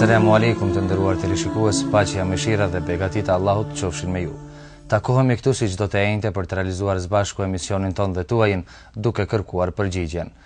Selamu alaikum të nderuar teleshikues, paqja, mëshira dhe begatitë e Allahut qofshin me ju. Takohemi këtu si çdo të enjte për të realizuar së bashku emisionin tonë dhe tuajin, duke kërkuar përgjigjen.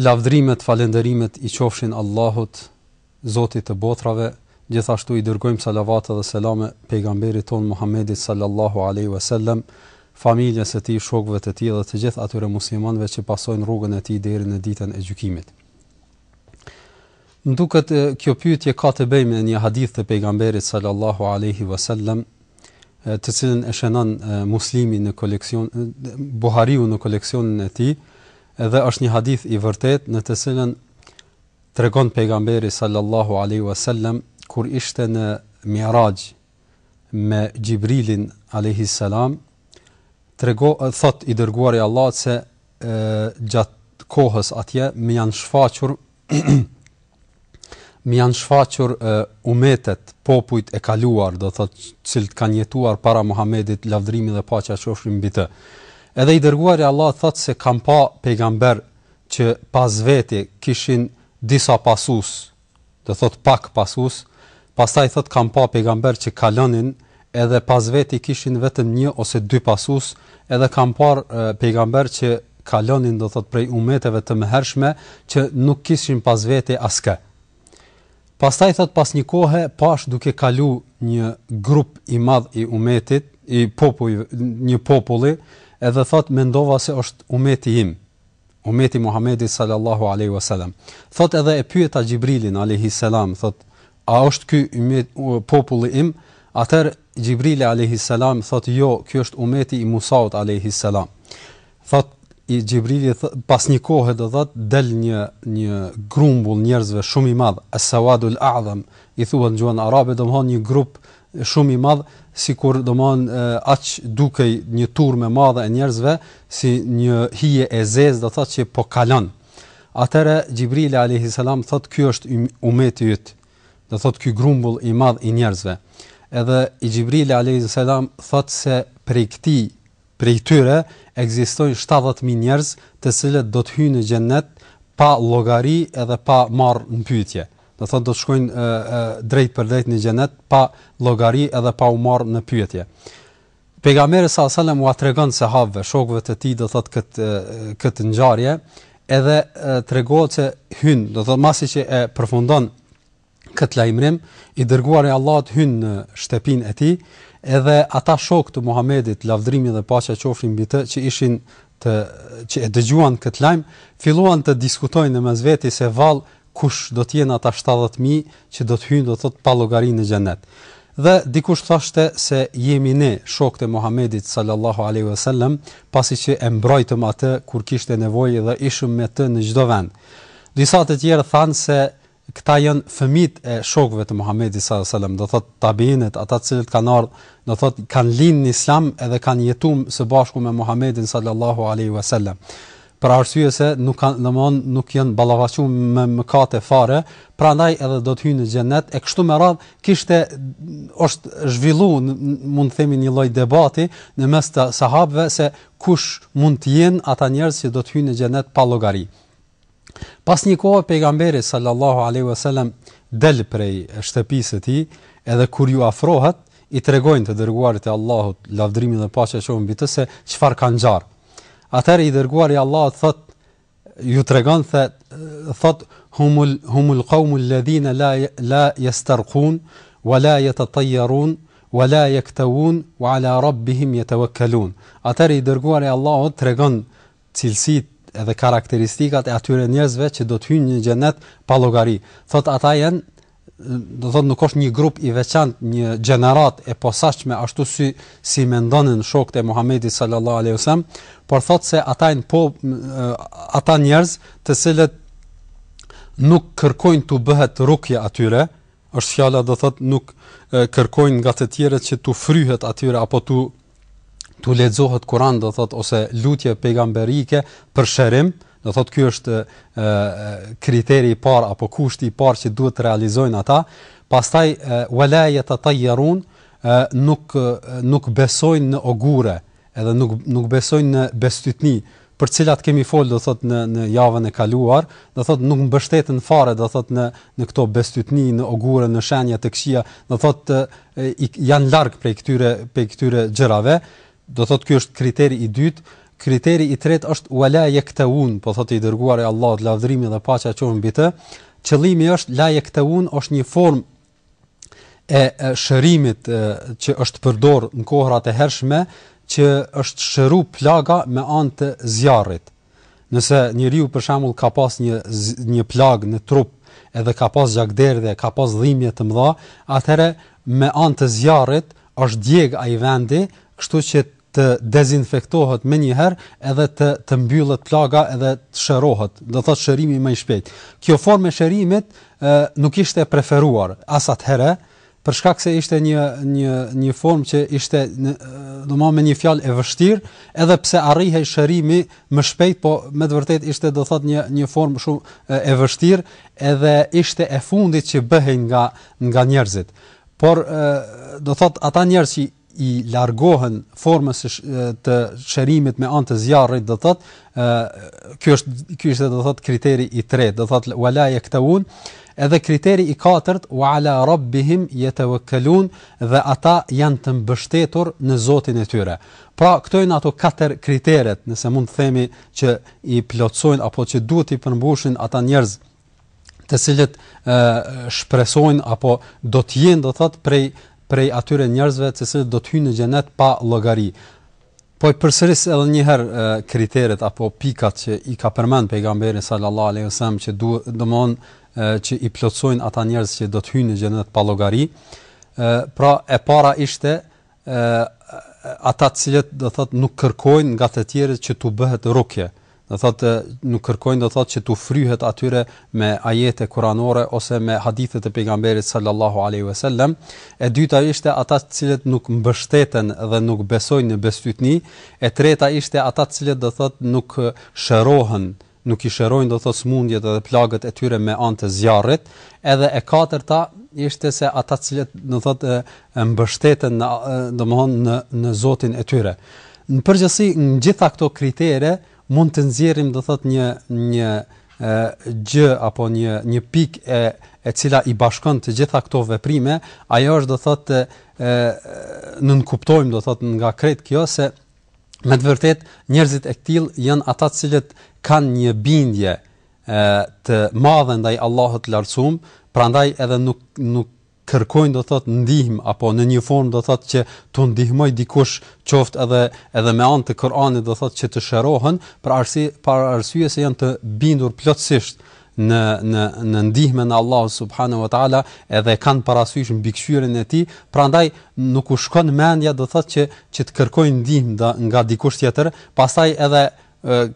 Lavdrimet, falënderimet i qofshin Allahut, Zotit të Botërave, gjithashtu i dërgojmë salavate dhe selame Pejgamberit tonë Muhammedit sallallahu alejhi ve sellem, familjes së tij, shokëve të tij dhe të gjithë atyre muslimanëve që pasojnë rrugën e tij deri në Ditën e Gjykimit. Më duket kjo pyetje ka të bëjë me një hadith të Pejgamberit sallallahu alejhi ve sellem, të cilin e shënon Muslimi në koleksion Buhariu në koleksionin e tij dhe është një hadith i vërtetë në të cilin tregon pejgamberi sallallahu alaihi wasallam kur ishte në Mi'raj me Xhibrilin alaihi salam tregon thotë i dërguari i Allahut se gjatë kohës atje më janë shfaqur Më janë shfaqur e, umetet, popujt e kaluar, do thotë, të cilët kanë jetuar para Muhamedit, lavdërimi dhe paqja qofshin mbi të. Edhe i dërguari Allahut thotë se kam pa pejgamber që pas veti kishin disa pasues, do thotë pak pasues, pastaj thotë kam pa pejgamber që kalonin edhe pas veti kishin vetëm një ose dy pasues, edhe kam parë pejgamber që kalonin do thotë prej umeteve të mëhershme që nuk kishin pas veti askënd. Pastaj thotë pas një kohe pashë duke kalu një grup i madh i umetit, i popujve, një populli, edhe thotë mendova se është umeti im. Ummeti i Muhammedit sallallahu alejhi wa selam. Thotë edhe e pyeta Xhibrilin alejhi selam, thotë, a është ky populli im? Atëherë Xhibrili alejhi selam thotë, jo, ky është ummeti i Musaut alejhi selam. Thotë Xhibrili pas një kohe do thotë del një një grumbull njerëzve shumë i madh, as-sawadul a'zam, i thonë n'gjuhën arabe, domethënë një grup shumë i madh, sikur domethënë aq dukej një turmë e madhe e njerëzve si një hije e zezë, do thotë që po kalon. Atëherë Xhibrili alayhi salam thotë ky është umeti yt. Do thotë ky grumbull i madh i njerëzve. Edhe Xhibrili alayhi salam thotë se prej këtij Prej tyre ekzistojnë shtatëdhjetë mijë njerëz të cilët do të hyjnë në Xhennet pa llogari edhe pa marrë në pyetje. Do thotë do të shkojnë drejtpërdrejt në Xhennet pa llogari edhe pa u marrë në pyetje. Pejgamberi sallallahu alajhi wasallam ua tregon sahabëve, shokëve të tij, do thotë këtë këtë ngjarje, edhe tregohet se hyn, do thotë masi që e përfundon këtë lajmërim, i dërguari i Allahut hyn në shtëpinë e tij, edhe ata shokë të Muhamedit, lavdërimi dhe paqja qofshin mbi të, që ishin të që e dëgjuan këtë lajm, filluan të diskutojnë në mes veti se vallë kush do të jenë ata 70000 që do të hyjnë do të thotë pa llogari në xhenet. Dhe dikush thoshte se jemi ne shokët e Muhamedit sallallahu alaihi wasallam, pasi që e mbrojtëm atë kur kishte nevojë dhe ishim me të në çdo vend. Disa të tjerë thanë se Këta janë fëmijët e shokëve të Muhamedit sallallahu alejhi ue selam, do thotë tabiinët, ata të cilët kanë ardhur, do thotë kanë lind në Islam edhe kanë jetu së bashku me Muhamedin sallallahu alejhi ue selam. Për arsye se nuk kanë, domthon nuk janë ballafaqu me mëkate fare, prandaj edhe do të hyjnë në xhennet e kështu me radh, kishte është zhvillu mund të themi një lloj debati në mes të sahabëve se kush mund të jenë ata njerëz që do të hyjnë në xhennet pa llogari. Pas një kohe pejgamberi sallallahu alaihi wasallam del prej shtëpisë së tij, edhe kur ju afrohet, i tregojnë të dërguarit të Allahut, lavdërimi dhe paqja qofshin mbi të, se çfarë ka ngjarë. Atëherë i dërguari i Allahut thot, ju tregon se thot humul humul qawmu alladhina la la yastarqun wa la yatatayyarun wa la yaktawun wa ala rabbihim yatawakkalun. Atëherë i dërguari i Allahut tregon cilësitë edhe karakteristikat e atyre njerëzve që do të hyjnë në xhenet pa llogari. Thotë ata janë do thotë nuk është një grup i veçantë, një gjeneratë e posaçme ashtu si si mendonin shokët e Muhamedit sallallahu alaihi wasallam, por thotë se ata janë po ata njerëz të cilët nuk kërkojnë t'u bëhet rukje atyre, është fjala do thotë nuk kërkojnë nga të tjerët që t'u fryhet atyre apo t'u t'u lexohet Kur'an do thot ose lutje pejgamberike për shërim, do thot ky është ë kriteri i parë apo kushti i parë që duhet të realizojnë ata. Pastaj wala yatatayyarun nuk nuk besojnë në ogure, edhe nuk nuk besojnë në bestytni, për të cilat kemi folë do thotë në në javën e kaluar, do thotë nuk mbështeten fare do thotë në në këto bestytni, në ogure, në shenja të këqija, do thotë janë larg prej këtyre prej këtyre gjërave. Do thotë ky është kriteri i dytë. Kriteri i tretë është wala yaktawun, po thotë i dërguari i Allahut lavdërimi dhe paqja qofshin mbi të. Qëllimi është la yaktawun është një formë e shërimit që është përdor në kohërat e hershme që është shëru plaga me anë të zjarrit. Nëse njeriu për shembull ka pas një një plagë në trup, edhe ka pas gjakderdhje, ka pas dhimbje të mëdha, atëherë me anë të zjarrit është djeg ai vendi, kështu që të dezinfektohet menjëherë edhe të të mbyllet plaga edhe të shërohet, do të thotë shërimi më i shpejtë. Kjo formë e shërimit ë nuk ishte e preferuar as atëherë, për shkak se ishte një një një formë që ishte domethënë me një fjalë e vështirë, edhe pse arrihej shërimi më shpejt, po me të vërtetë ishte do thotë një një formë shumë e vështirë, edhe ishte e fundit që bëhej nga nga njerëzit. Por ë do thotë ata njerëz që i largohen formës së shërimit me anë të zjarrit, do thotë, ë ky është ky është do thotë kriteri i tretë, do thotë wala yaktaun, edhe kriteri i katërt wa ala rabbihim yatawakkalun dhe ata janë të mbështetur në Zotin e tyre. Pra këto janë ato katër kriteret, nëse mund të themi që i plotësojnë apo që duhet t'i përmbushin ata njerëz të cilët ë shpresojnë apo do të jenë do thot prej prej atyre njerëzve të cilët do të hyjnë në xhenet pa llogari. Po i përsëris edhe një herë kriteret apo pikat që i ka përmend pejgamberi sallallahu alaihi wasallam që duhet domon që i plotsojnë ata njerëz që do të hyjnë në xhenet pa llogari. Ë pra e para ishte ata të cilët do thotë nuk kërkojnë nga të tjerët që t'u bëhet rukje, do thotë nuk kërkojnë do thotë që t'u fryhet atyre me ajete kuranore ose me hadithe të pejgamberit sallallahu alaihi wasallam, e dyta ishte ata të cilët nuk mbështeten dhe nuk besojnë në bestytni, e treta ishte ata të cilët do thotë nuk shërohen nuk i shërojnë do thotë sëmundjet edhe plagët e tyre me anë të zjarrit, edhe e katërta ishte se ata të cilët do thotë ë mbështeten domthon në në Zotin e tyre. Në përgjithësi në gjitha këto kritere mund të nxjerrim do thotë një një gjë apo një një pikë e e cila i bashkon të gjitha këto veprime, ajo është do thotë ë nënkuptojmë do thotë nga krejt kjo se me të vërtetë njerëzit e tillë janë ata të cilët kanë një bindje ë të madhe ndaj Allahut të lartësuar, prandaj edhe nuk nuk kërkojnë do thot ndihmë apo në një formë do thot që t'u ndihmojë dikush qoftë edhe edhe me anë të Kur'anit do thot që të shërohen për arsye për arsye se janë të bindur plotësisht në në në ndihmën e Allahut subhanahu wa taala edhe e kanë parasysh mbikëqyrjen e tij, prandaj nuk u shkon mendja do thotë që që të kërkojnë ndihmë nga dikush tjetër, pastaj edhe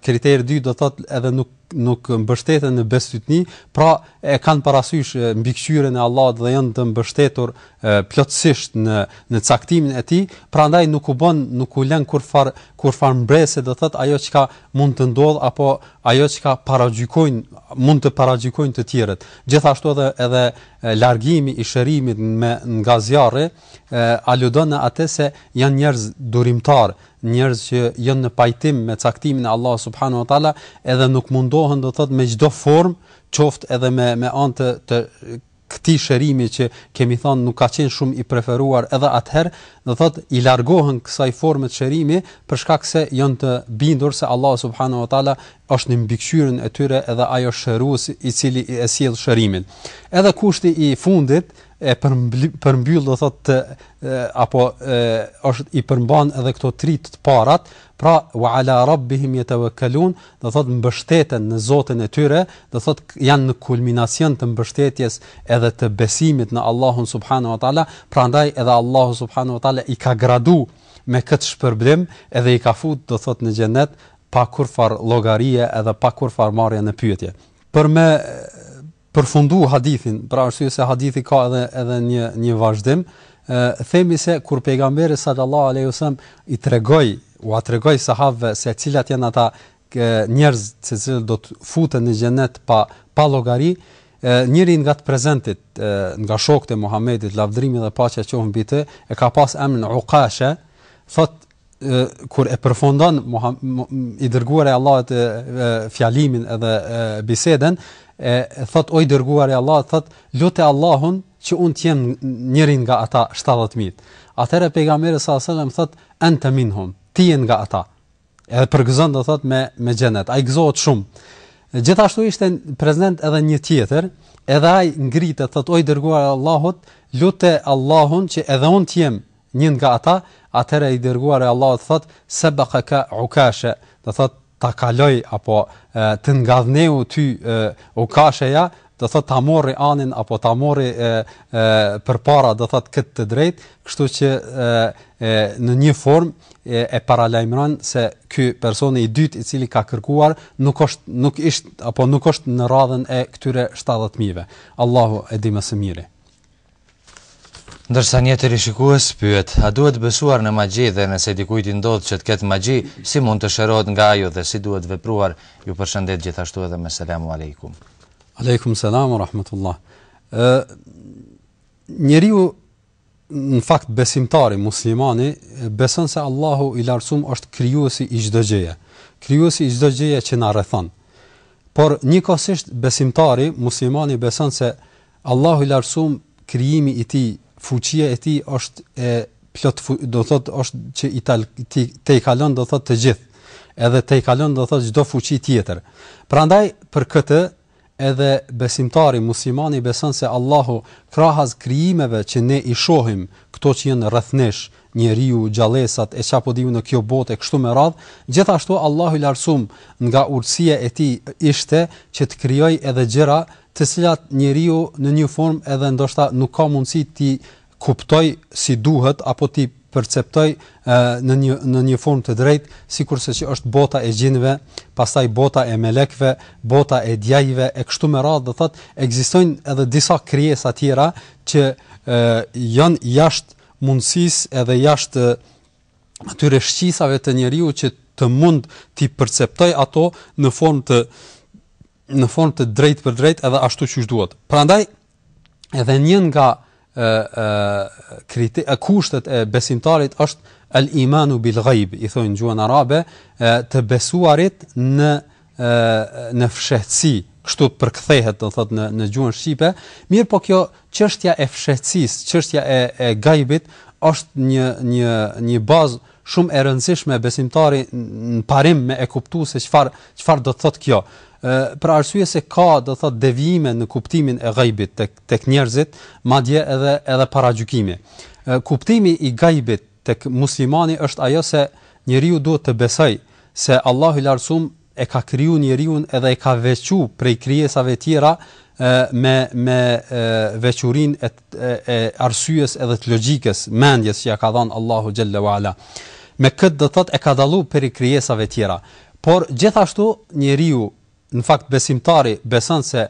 kriteri i dytë do thotë edhe nuk nuk mbështeten në bestytni, pra e kanë parasysh mbikëqyrjen e Allahut dhe janë të mbështetur plotësisht në në caktimin e tij, prandaj nuk u bën, nuk u lën kurfar kurfar mbresë do thotë ajo çka mund të ndodhë apo ajo çka paragjykojnë mund të paragjykojnë të tjerët. Gjithashtu edhe edhe largimi i shërimit me nga zjarri aludon në atë se janë njerëz durimtarë, njerëz që janë në pajtim me caktimin e Allahut subhanahu wa taala, edhe nuk mundohen do thot me çdo formë, qoftë edhe me me anë të të këtij shërimi që kemi thënë nuk ka qenë shumë i preferuar edhe atëherë, do thotë i largohen kësaj forme të shërimit për shkak se janë të bindur se Allahu subhanahu wa taala është në mbikëqyrjen e tyre edhe ai është shëruesi i cili i e sjell shërimin. Edhe kushti i fundit e përmbyll do thotë apo e, është i përmban edhe këto tri të parat, Pra, wa ala rabbihim yatawakkalun, do thotë mbështeten në Zotin e tyre, do thotë janë në kulminacion të mbështetjes edhe të besimit në Allahun subhanahu wa taala, prandaj edhe Allahu subhanahu wa taala i ka gradu me këtë shpërblim edhe i ka fut do thotë në xhenet pa kurfar llogarie edhe pa kurfar marrje në pyetje. Për me përfundu hadithin, për arsye se hadithi ka edhe edhe një një vazhdim, themi se kur pejgamberi sallallahu alaihi wasallam i tregoi, ua tregoi sahabëve se cilët janë ata njerëz se cilët do të futen në xhenet pa pa llogari, njëri nga të prezentit, nga shokët e Muhamedit, lavdërimi dhe paqja qofshin mbi të, e ka pas emrin Uqasha, thotë kur e përfundon i dërguari i Allahut fjalimin edhe bisedën e thot o i dërguari i Allahut thot lute Allahun që un të jem njëri nga ata 70000 atëherë pejgamberi sa selam thot anta minhum ti je nga ata edhe e përgëzon do thot me me xhenet ai gëzohet shumë gjithashtu ishte prezent edhe një tjetër edhe ai ngritet thot o i dërguari i Allahut lute Allahun që edhe un të jem Një nga ata, Atëherë i Dërguari i Allahut thotë, Sabaqaka Ukasha, do thotë, ta kaloi apo të ngadhneu ty Ukasheja, do thotë ta mori anën apo ta mori përpara, do thotë këtë të drejtë, kështu që në një formë e paralajmëron se ky personi i dytë i cili ka kërkuar nuk është nuk ishte apo nuk është në radhën e këtyre 70000-ve. Allahu e di më së miri. Ndërsa një tjetër shikues pyet, a duhet besuar në magji dhe nëse dikujt i ndodh që të ketë magji, si mund të shërohet nga ajo dhe si duhet vepruar, ju përshëndet gjithashtu edhe me Selamu Alejkum. Alejkum Selamu Rahmetullah. Ë njeriu në fakt besimtari muslimani beson se Allahu i lartësuam është krijuesi i çdo gjëje. Krijuesi i çdo gjëje që na rrethon. Por njëkohësisht besimtari muslimani beson se Allahu i lartësum krijimi i tij fuqia e tij është e plot do të thotë është që i tal i tejkalon do të thotë të gjithë edhe tejkalon do të thotë çdo fuqi tjetër prandaj për këtë edhe besimtari muslimani beson se Allahu krahas krijimeve që ne i shohim këto që janë rreth nesh njeriu gjallesat e çka po di unë në kjo botë e kështu me radh gjithashtu Allahu i lartësum nga urtësia e tij ishte që të krijojë edhe gjëra të cilat njeriu në një formë edhe ndoshta nuk ka mundësi t'i kuptojë si duhet apo t'i perceptojë në një në një formë të drejtë, sikurse që është bota e xhinëve, pastaj bota e melekëve, bota e djajve e kështu me radhë, do thotë, ekzistojnë edhe disa krijesa tjera që ë janë jashtë mundësisë edhe jashtë atyre shqisave të njeriu që të mund t'i perceptojë ato në formë të në formë të drejtpërdrejtë edhe ashtu siç duhet. Prandaj edhe një nga ë ë krite e kushtet e besimtarit është al imanu bil ghaib i thonë gjuhën arabe e, të besuarit në e, në fshehtësi kështu përkthehet do thot në në gjuhën shqipe mirëpo kjo çështja e fshehtësisë çështja e e ghaibit është një një një bazë Shumë e rëndësishme besimtari në parim me e kuptu se çfar, çfarë do të thot kjo. Për arsye se ka do të thot devijime në kuptimin e gajbit tek, tek njerëzit, madje edhe, edhe paragjykimi. Kuptimi i gajbit tek muslimani është ajo se njeriu duhet të besojë se Allahu i Lartësum e ka kriju njeriun edhe e ka veçu prej krijesave tjera me me veçurinë e e arsyes edhe të logjikës, mendjes që ia ka dhanë Allahu xhel-le ue ala. Me këtë do thotë e ka dallu prej krijesave tjera. Por gjithashtu njeriu në fakt besimtari beson se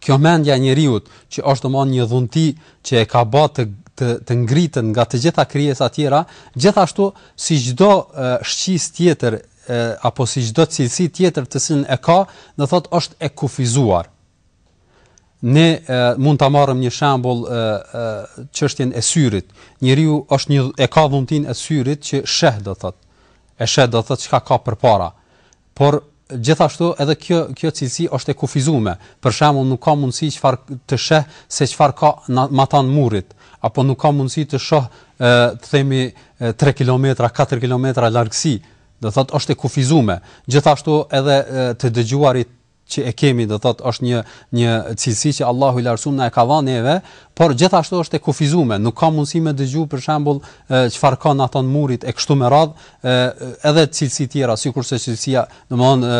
Kjo mendja e njeriut, që është domethan një dhunti që e ka ba të të të ngritën nga të gjitha krijesat tjera, gjithashtu si çdo shqisë tjetër e, apo si çdo cilësi tjetër të cilën e ka, do thot është e kufizuar. Ne e, mund ta marrim një shembull çështjen e, e, e syrit. Njeriu është një e ka dhuntinë e syrit që sheh do thot. E sheh do thot çka ka përpara Por gjithashtu edhe kjo kjo cilësi është e kufizume. Për shembull, nuk ka mundësi çfarë të sheh se çfarë ka matan murit, apo nuk ka mundësi të shohë ë të themi tre kilometra, katër kilometra largësi, do thotë është e kufizume. Gjithashtu edhe të dëgjuarit që e kemi do të thotë është një një cilësi që Allahu i lartësuar na e ka dhënë neve, por gjithashtu është e kufizuar, nuk ka mundësi me dëgju për shembull çfarë ka matanë murit e kështu me radh, edhe cilësitë tjera, sikurse cilësia, domthonë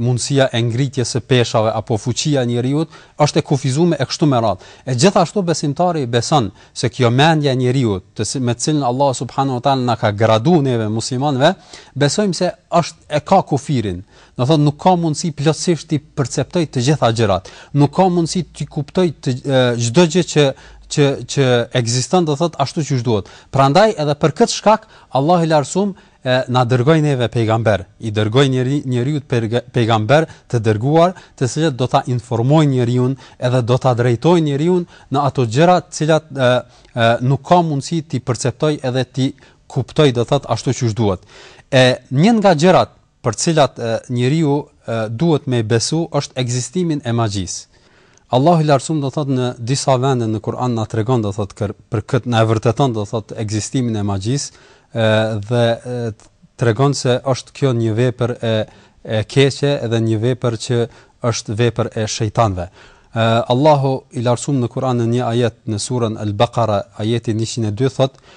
mundësia e ngritjes së peshave apo fuqia e njeriut është e kufizuar e kështu me radh. E gjithashtu besimtari beson se kjo mendja e njeriut, të cilën me të cilën Allahu subhanahu wa taala na ka graduar neve muslimanëve, besojmë se është e ka kufirin, Do thotë nuk ka mundësi plotësisht t'i perceptojë të gjitha gjërat. Nuk ka mundësi t'i kuptojë çdo gjë që që që ekziston do thotë ashtu siç duhet. Prandaj edhe për këtë shkak Allahu i Lartësum na dërgoi neve pejgamber, i dërgoi njeri njeriut pejgamber të dërguar, të cilët do ta informojnë njeriun edhe do ta drejtojnë njeriun në ato gjëra të cilat e, e, nuk ka mundësi t'i perceptojë edhe t'i kuptojë do thotë ashtu siç duhet. E një nga gjërat për të cilat njeriu duhet me i besu është ekzistimin e magjisë. Allahu i Lartësuar do thotë në disa vende në Kur'an na tregon do thotë për këtë na e vërteton do thotë ekzistimin e magjisë dhe tregon se është kjo një vepër e e keqe dhe një vepër që është vepër e shejtanëve. Allahu i Lartësuar në Kur'an në një ajet në surën Al-Baqara ajeti 102 thotë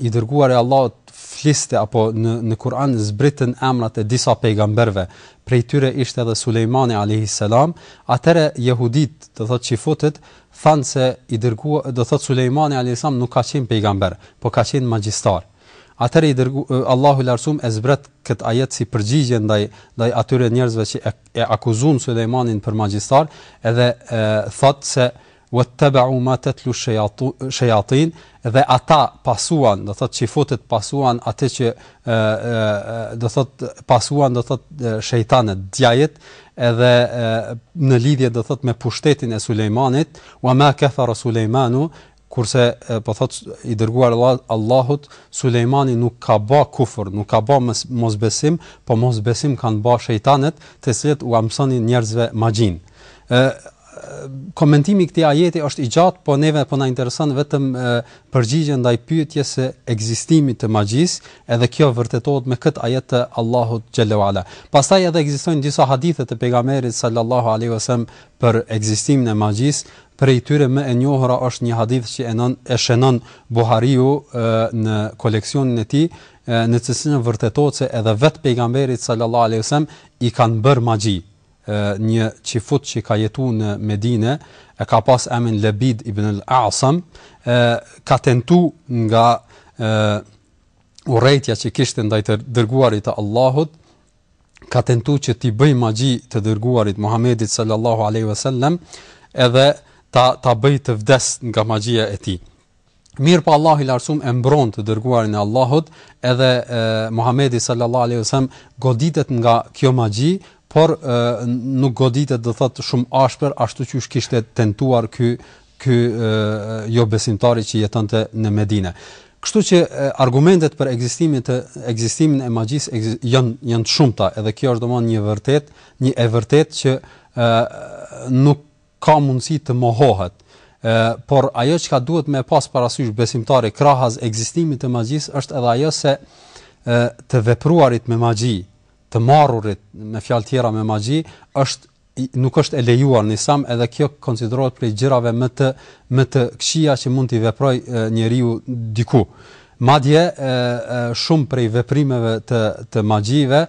i dërguari i Allahut fliste apo në në Kur'an zbritën emrat e disa pejgamberëve, prej tyre ishte edhe Sulejmani alayhis salam, atëre jehudit, do thotë çifutët, thanë se i dërgua, do thotë Sulejmani alayhis salam nuk ka qenë pejgamber, por ka qenë magjistar. Atëre i dërgu Allahu larsum e zbret kët ajet si përgjigje ndaj ndaj atyre njerëzve që e, e akuzuan Sulejmanin për magjistar, edhe e, thotë se Wattaba'u ma tatlu shayatin dhe ata pasuan, do thotë çifutët pasuan atë që do thotë pasuan do thotë shejtanët, djajët, edhe në lidhje do thot me pushtetin e Sulejmanit, wa ma kafara Sulejmanu, kurse po thot i dërguar Allah, Allahut, Sulejmani nuk ka ba kufër, nuk ka ba mosbesim, po mosbesim kanë ba shejtanët, të cilët ua mësonin njerëzve magjinë. Ë komentimi i këtij ajeti është i gjatë, po neve po na intereson vetëm përgjigja ndaj pyetjes së ekzistimit të magjisë, edhe kjo vërtetohet me këtë ajet të Allahut xhel-le ue ala. Pastaj edhe ekzistojnë disa hadithe të pejgamberit sallallahu alaihi wasallam për ekzistimin e magjisë, prej tyre më e njohura është një hadith që e non e shënon Buhariu në koleksionin e tij, në të cilin vërtetohet se edhe vetë pejgamberit sallallahu alaihi wasallam i kanë bërë magji një çifut që ka jetu në Medine, e ka pas emin Lebid ibn al-Asam, ka tentu nga e, urrejtja që kishte ndaj të dërguarit të Allahut, ka tentu që t'i bëj magji të dërguarit Muhamedit sallallahu alaihi wasallam, edhe ta, ta bëj të vdes nga magjia e tij. Mirpo Allahu i Lartsum e mbron të dërguarin e Allahut, edhe e, Muhamedi sallallahu alaihi wasallam goditet nga kjo magji, por e, nuk goditet do thot shumë ashpër ashtu siç kishte tentuar ky ky jo besimtari që jetonte në Medinë. Kështu që argumentet për ekzistimin të ekzistimin e magjisë janë janë të shumta, edhe kjo është domosdoshmë një vërtet, një e vërtetë që ë nuk ka mundësi të mohohet. Por ajo çka duhet me pas parasysh besimtari krahas ekzistimit të magjisë është edhe ajo se të vepruarit me magji, të marrurit me fjalë tjera me magji është nuk është e lejuar në Islam edhe kjo konsiderohet prej gjërave më të më të këqija që mund t'i veproj njeriu diku. Madje e, e shumë prej veprimeve të të magjive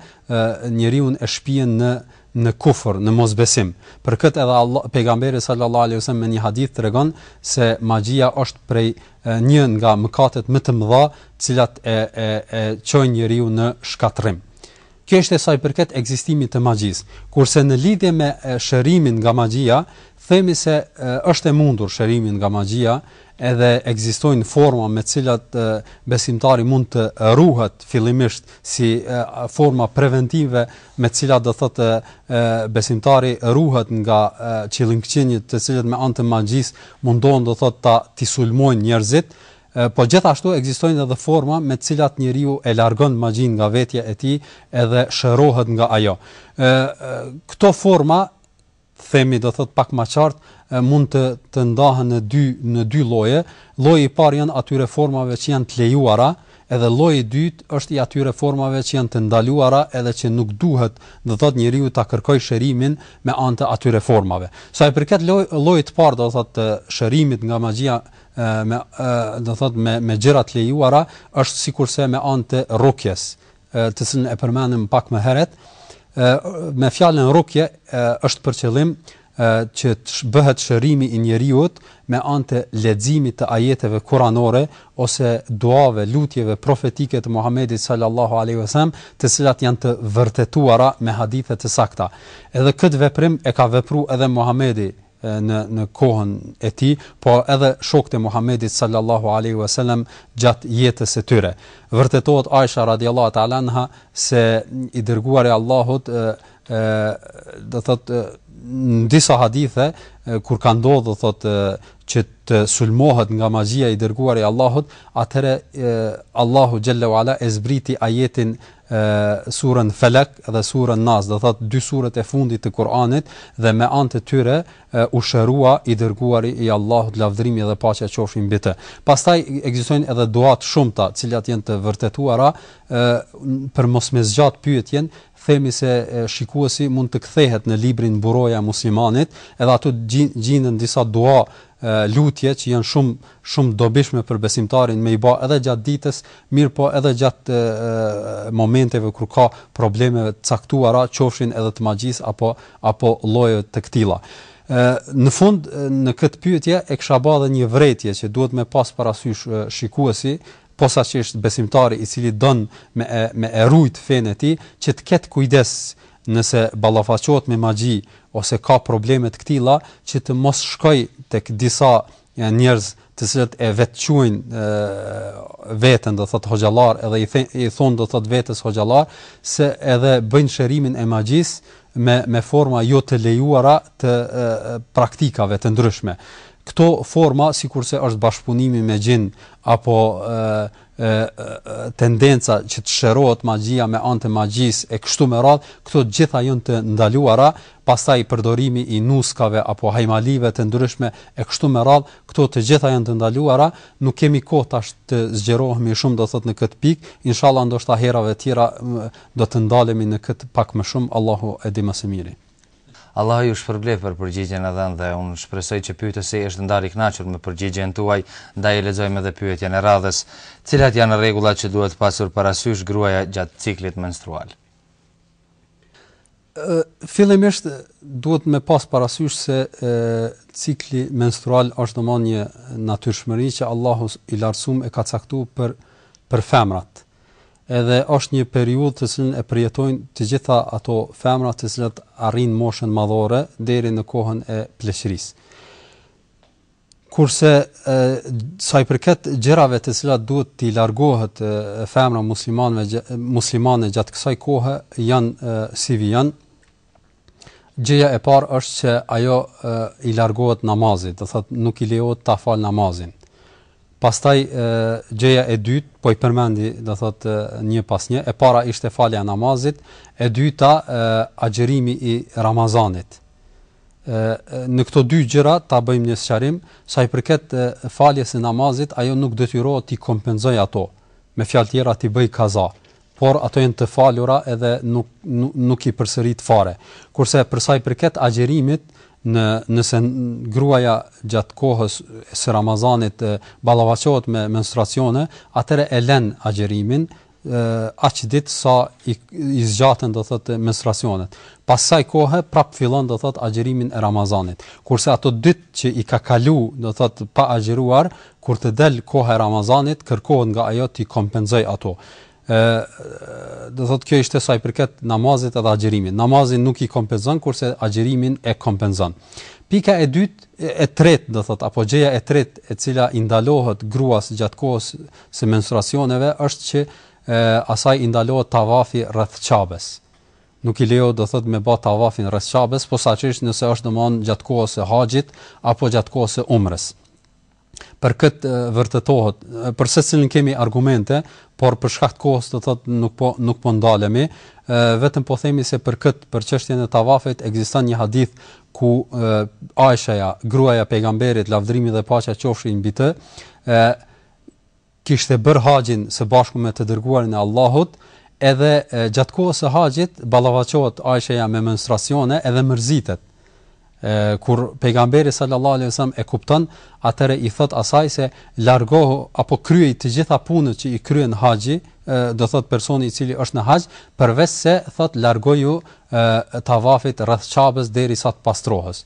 njeriun e shpien në në kufër, në mosbesim. Për këtë edhe Allah, pejgamberi sallallahu alaihi wasallam në një hadith tregon se magjia është prej një nga mëkatet më të mëdha, të cilat e e e çojnë njeriun në shkatërrim. Kjo është sa i përket ekzistimit të magjisë. Kurse në lidhje me shërimin nga magjia, themi se është e mundur shërimi nga magjia, edhe ekzistojnë forma me të cilat besimtari mund të ruhet fillimisht si forma preventive me të cilat do thotë besimtari ruhet nga qëllimkëqinjtë të cilët me anë të magjisë mundojnë do thotë ta t'i sulmojnë njerëzit, po gjithashtu ekzistojnë edhe forma me të cilat njeriu e largon magjinë nga vetja e tij edhe shërohet nga ajo. Ë këto forma të themi do thotë pak ma qartë mund të të ndahen në dy në dy lloje lloji i parë janë atyre formave që janë të lejuara edhe lloji i dytë është i atyre formave që janë të ndaluara edhe që nuk duhet do thotë njeriu ta kërkojë shërimin me anë të atyre formave sa i përket llojit të parë do thotë shërimit nga magjia me do thotë me me gjëra të lejuara është sikurse me anë të rukjes të cilën e përmendëm pak më herët, me fjalën rukje është për qëllim që të bëhet shërimi i njeriut me anë të leximit të ajeteve kuranore ose duave, lutjeve profetike të Muhamedit sallallahu alaihi wasallam, të cilat janë të vërtetuara me hadithe të sakta. Edhe këtë veprim e ka vepru edhe Muhamedi në në kohën e tij, po edhe shokët e Muhamedit sallallahu alejhi ve sellem gjatë jetës së tyre. Vërtetohet Aisha radiallahu ta'ala anha se i dërguari i Allahut ë do thotë në disa hadithe kur ka ndodhur do thotë që të sulmohet nga magjia i dërguari i Allahut, atëherë Allahu xhelle ue ala e zbriti ajetin surën Felek dhe surën Nas, do thot dy surët e fundit të Kur'anit dhe me anë të tyre u shërua i dërguari i Allahut lavdërimi dhe paqja qofshin mbi të. Pastaj ekzistojnë edhe dua të shumta, të cilat janë të vërtetuara ë për mos me zgjat pyetjen, themi se shikuesi mund të kthehet në librin Buroja e muslimanit, edhe aty gjinden disa dua lutje që janë shumë shumë dobishme për besimtarin me i bë edhe gjatë ditës, mirëpo edhe gjatë momenteve kur ka probleme të caktuara, qofshin edhe të magjisë apo apo lloje të këtilla. Ë në fund në këtë pyetje e kisha bë edhe një vërejtje që duhet me pas parasysh shikuesi, posaçërisht besimtari i cili don me e, me e rujt fenë e tij, që të ketë kujdes nëse ballafaqohet me magji ose ka probleme të këtilla që të mos shkojë tek disa njerëz të cilët e vetquajnë veten do thot hoxhallar edhe i thonë i thonë do thot vetes hoxhallar se edhe bëjnë shërimin e magjisë me me forma jo të lejuara të e, praktikave të ndryshme. Këto forma sikurse është bashkëpunimi me xhinë apo e, tendenca që të shërohet magjia me anë të magjisë e kështu me radhë, këto të gjitha janë të ndaluara, pastaj përdorimi i nuskave apo hajmalive të ndryshme e kështu me radhë, këto të gjitha janë të ndaluara, nuk kemi kohë tash të zgjerohemi shumë do thot në këtë pikë, inshallah ndoshta herave të tjera do të ndalemi në këtë pak më shumë, Allahu e di më së miri. Allahu ju shpërbleftë për përgjigjen e dhënë dhe unë shpresoj që pyetësi është ndarë i kënaqur me përgjigjen tuaj, ndaj e lexojmë edhe pyetjen e radhës, Cilat janë rregullat që duhet pasur parasysh gruaja gjatë ciklit menstrual? Fillimisht duhet me pas parasysh se cikli menstrual është domethënë një natyrshmëri që Allahu i Lartësum e ka caktu për për femrat. Edhe është një periudhë të cilën e përjetojnë të gjitha ato femra të cilat arrijnë moshën madhore deri në kohën e pleqërisë. Kurse sa i përket gjërave të cilat duhet t'i largohet femra muslimanëve muslimane gjatë kësaj kohe janë si vijojnë. Gjëja e parë është që ajo e, i largohet namazit, do thotë nuk i lejohet ta fal namazin. Pastaj e, gjëja e dytë, po i përmendi, do thotë një pas një, e para ishte falja e namazit, e dyta e, agjërimi i Ramazanit. E, në këto dy gjëra ta bëjmë një sqarim, sa i përket faljes së namazit, ajo nuk detyrohet t'i kompenzojë ato. Me fjalë tjera t'i bëjë kaza por ato janë të falura edhe nuk nuk i përsërit fare. Kurse për sa i përket agjërimit, në nëse gruaja gjatë kohës së Ramazanit ballafaqohet me menstruacione, atëherë e lën agjërimin ë aq ditë sa i, i zgjatin do thotë menstruacionet. Pas asaj kohe prap fillon do thotë agjërimin e Ramazanit. Kurse ato ditë që i ka kalu, do thotë pa agjëruar, Kur të del koha e Ramazanit, kërkohet nga ajo t'i kompenzojë ato. Ë, do thotë kjo ishte sa i përket namazit edhe agjërimit. Namazin nuk e kompenzon kurse agjërimin e kompenzon. Pika e dytë, e tretë, do thotë apo gjëja e tretë e cila i ndalohet gruas gjatë kohës së menstruacioneve është që asaj i ndalohet tavafi rreth Qabes. Nuk i lejohet do thotë me bë tavafin rreth Qabes, posaçërisht nëse është domthon gjatë kohës së haxhit apo gjatë kohës së umres. për këtë vërtetohet, për secilin kemi argumente, por për shkak të kohës do thotë nuk po nuk po ndalemi, vetëm po themi se për këtë për çështjen e tavafit ekziston një hadith ku Aishja, gruaja e pejgamberit, lavdërimi dhe paqja qofshin mbi të, kishte bërë haxhin së bashku me të Dërguarin e Allahut, edhe gjatë kohës së haxhit ballafaqohet Aishja me menstruacione edhe mërzitet. Kur pejgamberi sallallahu alejhi ve sellem e kupton, atëherë i thot asaj se largohu apo kryej të gjitha punët që i kryen haxhiu, do thot personi i cili është në haxh, përveçse thot largoju tavafit rreth Qabes derisa të pastrohesh.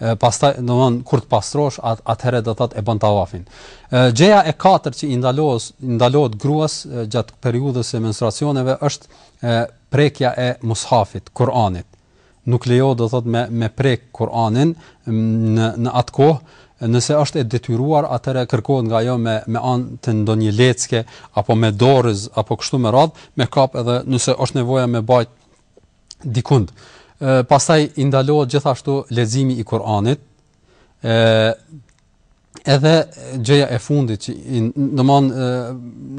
e pastaj domethënë kur të pastrohesh at, atëherë do thotë e bën tavafin. E, gjëja e katërt që i ndalohet i ndalohet gruas gjatë periudhës së menstruacioneve është e, prekja e mushafit, Kur'anit. Nuk lejohet do thotë me me prek Kur'anin në në atë kohë Nëse është e detyruar, atëherë kërkohet nga ajo me me anë të ndonjë lecke apo me dorëz apo kështu me radh, me kap edhe nëse është nevoja me bajt dikund. Ë pastaj i ndalohet gjithashtu leximi i Kur'anit. Ë edhe gjëja e fundit që domthon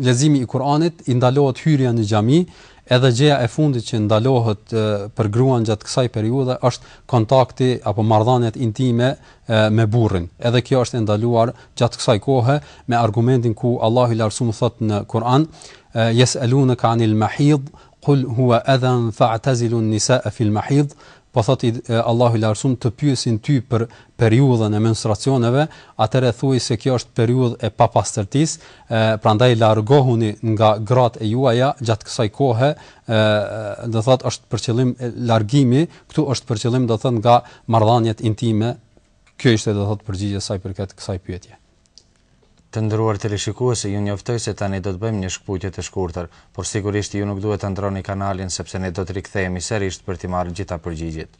leximi i Kur'anit i ndalohet hyrja në xhami, edhe gjëja e fundit që ndalohet për gruan gjatë kësaj periudhe është kontakti apo marrëdhëniet intime me burrin. Edhe kjo është e ndaluar gjatë kësaj kohe me argumentin ku Allahu i Lartsum thot në Kur'an, "Yes'alunaka 'anil mahid" Kul huwa adhan fa'tazilun nisa'a fil mahidh, po thotë i Allahu i Lartësumë të pyesin ty për periudhën e menstruacioneve, atëherë thuaj se kjo është periudhë e papastërtisë, e, prandaj largohuni nga gratë e juaja gjatë kësaj kohe, e, do thotë është për qëllim largimi, këtu është për qëllim do thotë nga marrëdhëniet intime, kjo ishte do thotë përgjigjja e saj për këtë kësaj pyetje. Të nderuar teleshikues, ju njoftoj se tani do të bëjmë një shkëputje të shkurtër, por sigurisht ju nuk duhet ta ndrroni kanalin sepse ne do të rikthehemi sërisht për t'i marrë të gjitha përgjigjet.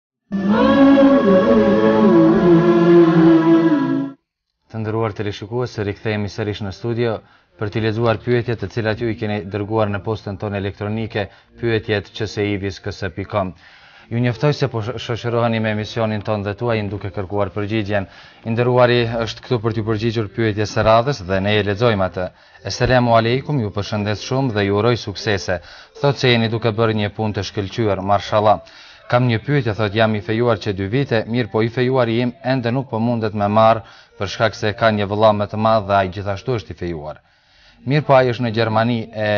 Të nderuar teleshikues, rikthehemi sërish në studio për t'i lexuar pyetjet të cilat ju i keni dërguar në postën tonë elektronike pyetjet që se idhis kësë pikom. Ju njoftoj se po shoqëroheni me emisionin tonë dhe tuajin duke kërkuar përgjigjen. I nderuari është këtu për t'iu përgjigjur pyetjes së radhës dhe ne e lexojmë atë. Eselamu alejkum, ju përshëndes shumë dhe ju uroj suksese. Thotë se jeni duke bërë një punë të shkëlqyer, marshalla. Kam një pyetje, thotë jam i fejuar që dy vite, mirëpo i fejuari im ende nuk po mundet me marrë për shkak se ka një vëlla më të madh dhe ai gjithashtu është i fejuar. Mirëpo ai është në Gjermani e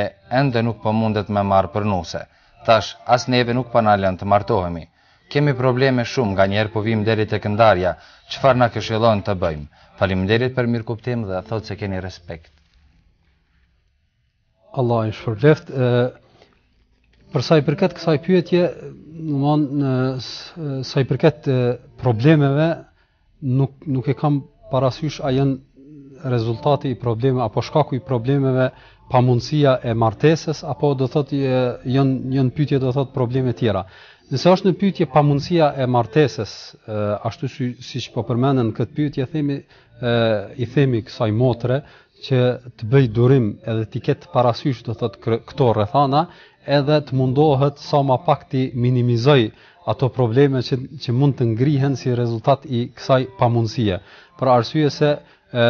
ende nuk po mundet me marrë për nuse. Tash, as neve nuk po na lënë të martohemi. Kemi probleme shumë, nganjëherë po vijmë deri tek ndarja, çfarë na këshillon të bëjmë? Faleminderit për mirëkuptim dhe thotë se keni respekt. Allahu ju shpërbleft. Për sa i përket kësaj pyetje, domthonë sa i përket problemeve Nuk nuk e kam parasysh a janë rezultati i problemeve apo shkaku i problemeve pamundësia e martesës apo do thotë janë janë pyetje do thotë probleme tjera. Nëse është në pyetje pamundësia e martesës, ashtu si siç po përmendet në këtë pyetje themi i themi kësaj motre që të bëj durim edhe t'i ketë parasysh do thot këto rrethana edhe të mundohet sa më pak t'i minimizoj ato probleme që që mund të ngrihen si rezultat i kësaj pamundësie për arsye se e,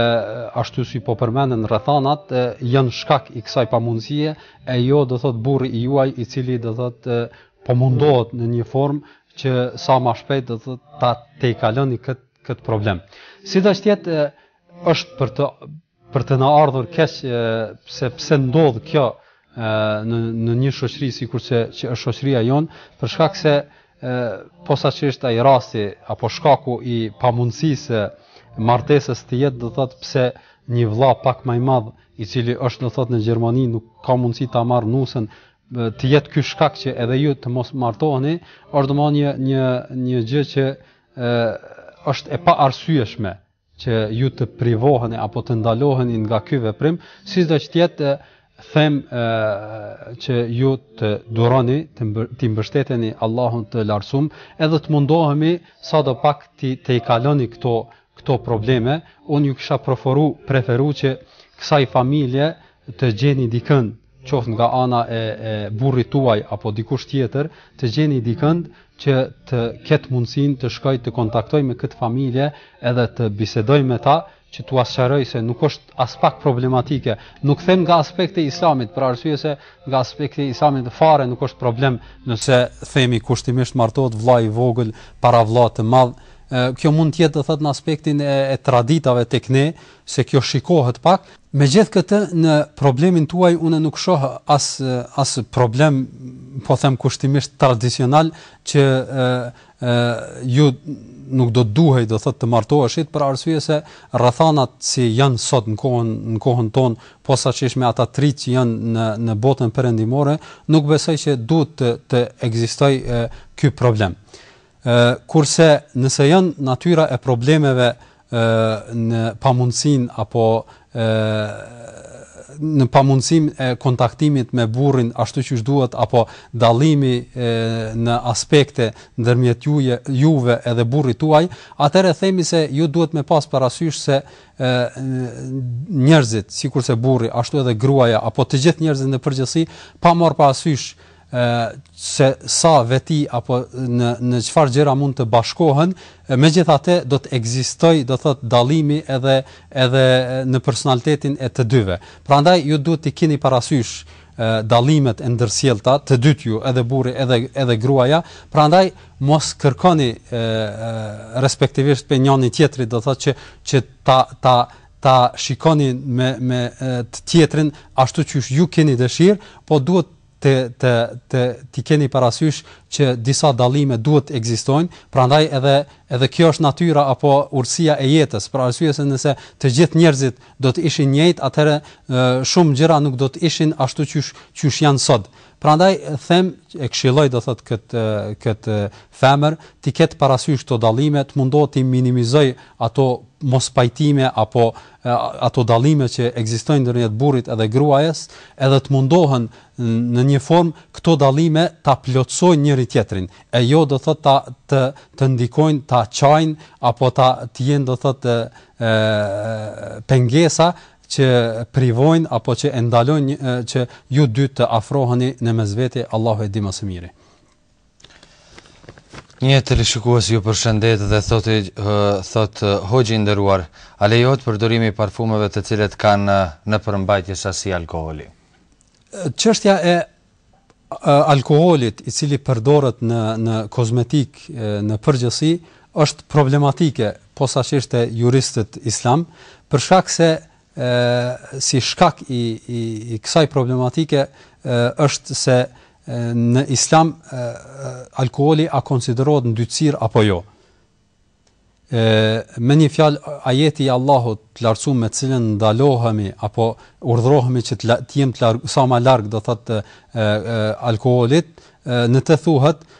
ashtu si po përmenden rrethanat janë shkak i kësaj pamundësie e jo do thot burri i juaj i cili do thot e, po mundohet në një formë që sa më shpejt do thot ta tejkaloni kët kët problem sido që të jetë është për të për të na ardhur keq pse pse ndodh kjo në në një shoqëri sikurse që është shoqëria jon, për shkak se posaçërisht ai rasti apo shkaku i pamundësisë së martesës të jetë do thotë pse një vëlla pak më i madh i cili është do thotë në Gjermani nuk ka mundësi ta marr nusën të jetë ky shkak që edhe ju të mos martoheni, është domethënë një një një gjë që ë është e paarsyeshme, që ju të privoheni apo të ndaloheni nga ky veprim, sido që të jetë them e, që ju të duroni të mbër, të mbështeteni Allahun të lartësuar, edhe të mundohemi sado pak të t'i kaloni këto këto probleme, unë ju kisha preferu, preferu që kësaj familje të gjeni dikën qoftë nga ana e, e burrit tuaj apo dikush tjetër, të gjeni dikënd që të ketë mundësin të shkoj të kontaktoj me këtë familje edhe të bisedoj me ta, që t'ua sqaroj se nuk është aspak problematike. Nuk them nga aspekti i Islamit, për arsye se nga aspekti i Islamit fare nuk është problem nëse themi kushtimisht martohet vëllai i vogël para vëllait të madh. Kjo mund të jetë do thot në aspektin e, e traditave tek ne, se kjo shikohet pak, megjithë këtë në problemin tuaj unë nuk shoh as as problem, po them kushtimisht tradicional që ë ë ju nuk do të duhej do thotë të martoheshit për arsye se rrethanat si janë sot në kohën në kohën tonë posaçërisht me ata të rinjtë që janë në në botën perëndimore nuk besoj që duhet të të ekzistojë ky problem. Ë kurse nëse jan natyra e problemeve ë në pamundësinë apo ë në pamundësim e kontaktimit me burrin ashtu qysh duhet, apo dallimi e, në aspekte ndërmjet juje, juve edhe burrit tuaj, atëherë themi se ju duhet me pas parasysh se e, njerëzit, sikurse burri, ashtu edhe gruaja, apo të gjithë njerëzit në përgjithësi, pa marrë parasysh ë se sa veti apo në në çfarë gjëra mund të bashkohen, megjithatë do të ekzistojë, do thotë dallimi edhe edhe në personalitetin e të dyve. Prandaj ju duhet t'i keni parasysh dallimet e ndërsjellta të dy ju edhe burri edhe edhe gruaja prandaj mos kërkoni e, respektivisht prej njëri tjetrit do thotë që që ta ta ta shikoni me me të tjetrin ashtu siç ju keni dëshirë po duhet të të të t'i keni parasysh që disa dallime duhet të ekzistojnë, prandaj edhe edhe kjo është natyra apo urtësia e jetës, për arsye se nëse të gjithë njerëzit do të ishin njëjtë, atëherë shumë gjëra nuk do të ishin ashtu qysh qysh janë sot. Prandaj them e këshilloj do thotë kët kët femër t'i ketë parasysh këto dallime të mundohet t'i minimizojë ato mospajtime apo e ato dallime që ekzistojnë ndërmjet burrit edhe gruajes, edhe të mundohen në një formë këto dallime ta plotësojnë njëri tjetrin, e jo do thotë ta të të ndikojnë ta çajnë apo ta të jenë do thotë pengesa që privojnë apo që e ndalojnë që ju dy të afroheni në mes vete Allahu e di më së miri. Një teleshikues ju përshëndet dhe thotë thotë hoxhë i nderuar, a lejohet përdorimi i parfumeve të cilat kanë në përmbajtje sasi alkooli? Çështja e alkoolit i cili përdoret në në kozmetikë në përgjithësi është problematike posaçërisht te juristët islam për shkak se e si shkak i i i kësaj problematike është se në islam alkooli a konsiderohet ndytësirë apo jo e me një fjalë ajeti i Allahut të lartësuar me të cilën ndalohemi apo urdhërohemi që të jemi të larg sa ma larg do thotë alkoolit në të thuhet e,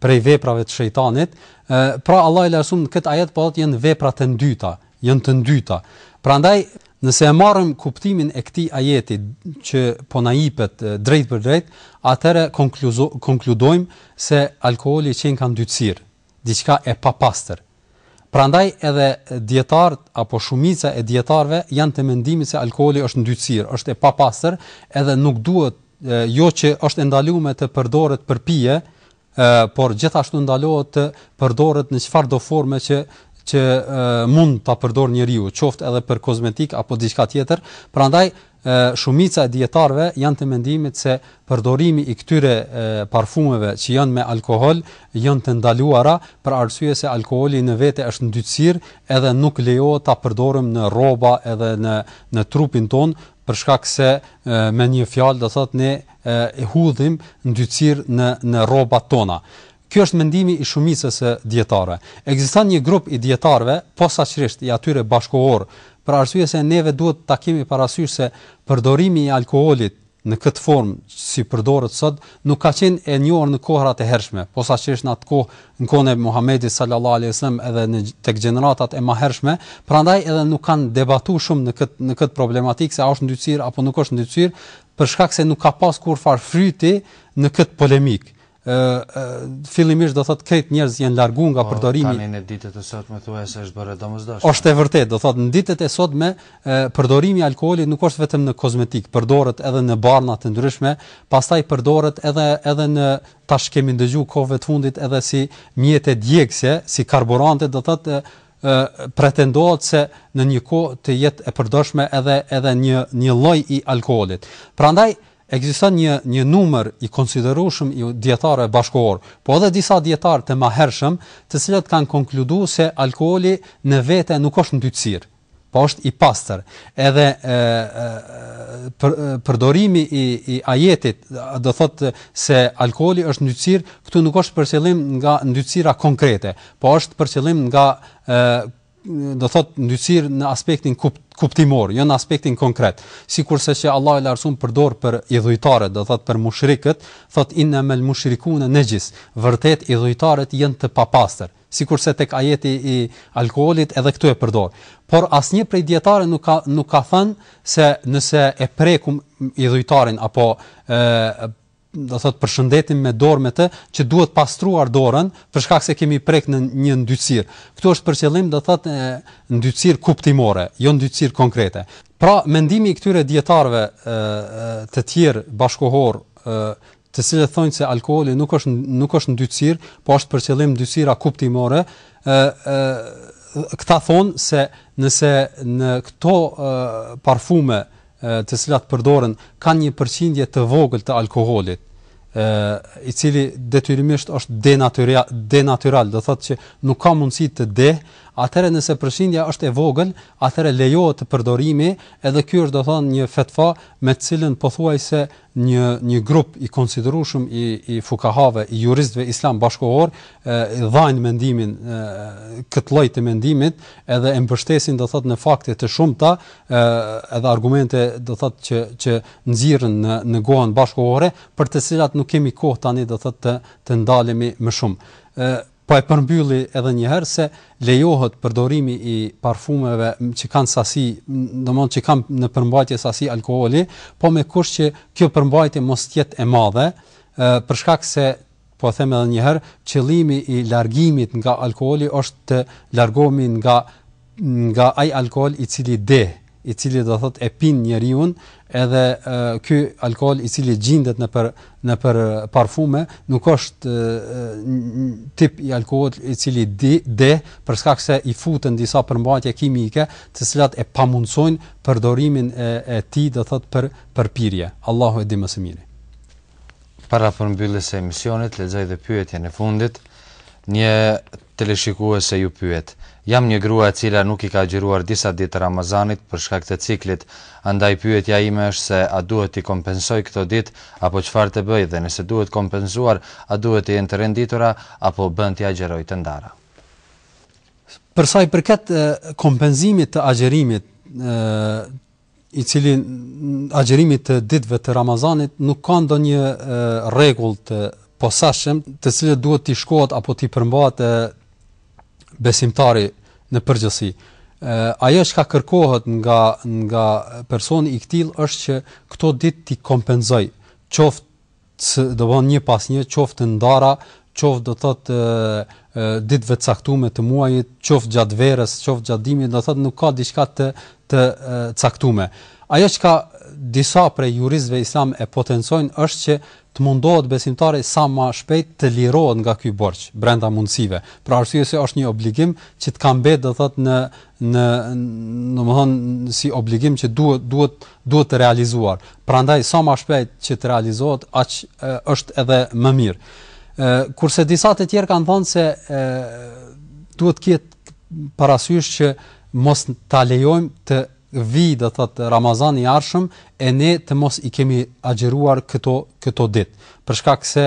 prej veprave të shejtanit, pra Allahu i Lartësuar në këtë ajet po thotë janë vepra të ndyta, janë të ndyta. Prandaj Nëse e marrim kuptimin e këtij ajeti që po na jepet drejtpërdrejt, atëherë konkludojmë se alkooli qenka ndytësirë, diçka e papastër. Prandaj edhe dijetarët apo shumica e dijetarëve janë të mendimit se alkooli është ndytësirë, është e papastër edhe nuk duhet jo që është e ndaluar të përdoret për pije, por gjithashtu ndalohet të përdoret në çfarëdo forme që që mund ta përdorë njeriu, qoftë edhe për kozmetikë apo diçka tjetër, prandaj Shumica e dijetarëve janë të mendimit se përdorimi i këtyre parfumeve që janë me alkool janë të ndaluara për arsye se alkooli në vete është ndytësirë edhe nuk lejohet ta përdorim në rroba edhe në në trupin tonë për shkak se me një fjalë do thotë ne e hudhim ndytësirë në në rrobat tona. Ky është mendimi i shumicës së dijetarëve. Ekziston një grup i dijetarëve, posaçërisht i atyre bashkëkohorë, për arsye se neve duhet ta kemi parasysh se përdorimi i alkoolit në këtë formë si përdoret sot nuk ka qenë e njohur në kohërat e hershme, posaçërisht në atë kohë, në kohën e Muhamedit sallallahu alejhi ve sellem edhe në tek gjeneratat e mahershme, prandaj edhe nuk kanë debatu shumë në këtë në këtë problematikë se a është ndytësirë apo nuk është ndytësirë, për shkak se nuk ka pas kurrfarë fryti në këtë polemikë. ë fillimisht do thotë krejt njerëz janë largu nga po, përdorimi. Po tani në ditët e sotme thua se është bërë domosdoshmëri. Është e vërtetë, do thotë në ditët e sotme përdorimi i alkoolit nuk është vetëm në kozmetik, përdoret edhe në barna të ndryshme, pastaj përdoret edhe edhe në tash kemi ndëgju kohëve të fundit edhe si mjete djegëse, si karburante, do thotë pretendohet se në një kohë të jetë e përdorshme edhe edhe një një lloj i alkoolit. Prandaj Ekziston një një numër i konsiderueshëm i dijetarëve bashkëkohorë, po edhe disa dijetarë të mahershëm, të cilët kanë konkludu se alkooli në vete nuk është ndytësirë, po është i pastër. Edhe e, për, përdorimi i, i ajetit, do thotë se alkooli është ndytësirë, këtu nuk është për qëllim nga ndytësira konkrete, po është për qëllim nga e, do thot ndytësir në aspektin kupt, kuptimor, jo në aspektin konkret. Sikurse që Allahu i lartësuam përdor për idhujtarët, do thot për mushrikët, thot innamal mushrikuna nexhis, vërtet idhujtarët janë të papastër. Sikurse tek ajeti i alkoolit edhe këtu e përdor. Por asnjë prej dijetarëve nuk ka nuk ka thënë se nëse e prekum idhujtarin apo ë do thot përshëndetemi me dorë me të që duhet pastruar dorën për shkak se kemi prek në një ndytësirë. Ktu është për qëllim do thot ndytësirë kuptimore, jo ndytësirë konkrete. Pra mendimi i këtyre dijetarëve të tjerë bashkohor të cilët thonë se alkooli nuk është nuk është ndytësirë, po është për qëllim ndytësira kuptimore, ë ë këta thonë se nëse në këto parfume të cilat përdoren kanë një përqindje të vogël të alkoolit, i cili detyrimisht është denatyral, denatyral, do thotë që nuk ka mundësi të deh, atëherë nëse përqindja është e vogël, atëherë lejohet të përdorimi, edhe ky është do thotë një fetva me të cilën pothuajse një një grup i konsiderueshëm i i fukahave, i juristëve islam bashkëkohor, dhajnë mendimin e, këtë lloj të mendimit, edhe e mbështesin do thotë në fakte të shumta, e, edhe argumente do thotë që që nxirren në në kohën bashkëkohore, për të cilat nuk kemi kohë tani do thotë të të ndalemi më shumë. Po e përmbylli edhe një herë se lejohet përdorimi i parfumeve që kanë sasi, domthonë që kanë në përmbajtje sasi alkooli, po me kusht që kjo përmbajtje mos të jetë e madhe, për shkak se po e them edhe një herë, qëllimi i largimit nga alkooli është të largohemi nga nga ai alkool i cili de, i cili do thotë e pin njeriun, edhe ky alkool i cili gjindet nëpër nëpër parfume, nuk është tip i alkool i cili de, për shkak se i futen disa përmbajtje kimike, të cilat e pamundësojnë përdorimin e e tij, do thotë për për pirje. Allahu e di më së miri. para përmbylljes së emisionit, lexoj dhe pyetjen e fundit. Një teleshikuese ju pyet: Jam një grua e cila nuk i ka agjëruar disa ditë të Ramazanit për shkak të ciklit, andaj pyetja ime është se a duhet t'i kompensoj këto ditë apo çfarë të bëj dhe nëse duhet kompensuar a duhet të jenë të renditura apo bën t'i agjëroj të ndara. Për sa i përket kompenzimit të agjërimit, i cili agjërimit të ditëve të Ramazanit nuk ka ndonjë rregull të posaçëm, të cilit duhet t'i shkohet apo t'i përmbahet besimtari në përgjithësi. Ajo çka kërkohet nga nga personi i këtillë është që këto ditë t'i kompenzojë, qoftë domethënë një pas një, qoftë të ndara, qoftë do të thotë ditëve të caktume të muajit, qoftë gjatë verës, qoftë gjatë dimrit, do të thotë nuk ka diçka të të caktume. Ajo çka disa prej juristëve islamë e potencojnë është që të mundohet besimtari sa më shpejt të lirohet nga ky borxh brenda mundësive. Për arsye se është një obligim që të ka mbet do thot në në domthon si obligim që duhet duhet duhet realizuar, prandaj sa ma shpejt që të realizohet, aq është edhe më mirë. Kurse disa të tjerë kanë thënë se duhet të ketë parasysh që mos ta lejojmë të vi do thot Ramazani i ardhshëm e ne të mos i kemi agjëruar këto këto ditë për shkak se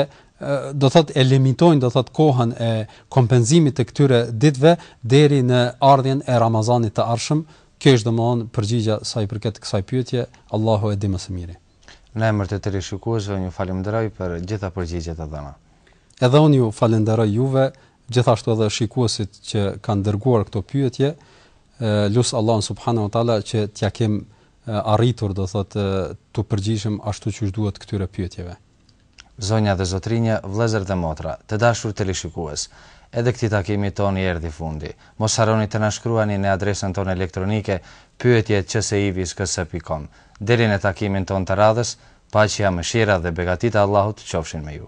do thot e limitojnë do thot kohën e kompenzimit të këtyre ditëve deri në ardhjen e Ramazanit të ardhshëm Kjo është domethënë përgjigja sa i përket kësaj pyetje, Allahu e di më së miri. Në emër të teleshikuesve unë ju falënderoj për gjitha përgjigjet e dhëna. Edhe unë ju falënderoj juve, gjithashtu edhe shikuesit që kanë dërguar këto pyetje, lus Allahun subhanahu wa taala që t'ja kem arritur do thotë t'u përgjigjshëm ashtu qysh u duhet këtyre pyetjeve. Zonja dhe zotërinj, vëllezër dhe motra, të dashur teleshikues, edhe këtij takimi tonë i erdhi fundi. Mos harroni të na shkruani në adresën tonë elektronike pyetje@csivisks.com. Deri në takimin tonë të radhës, paqja, mëshira dhe begatitë e Allahut qofshin me ju.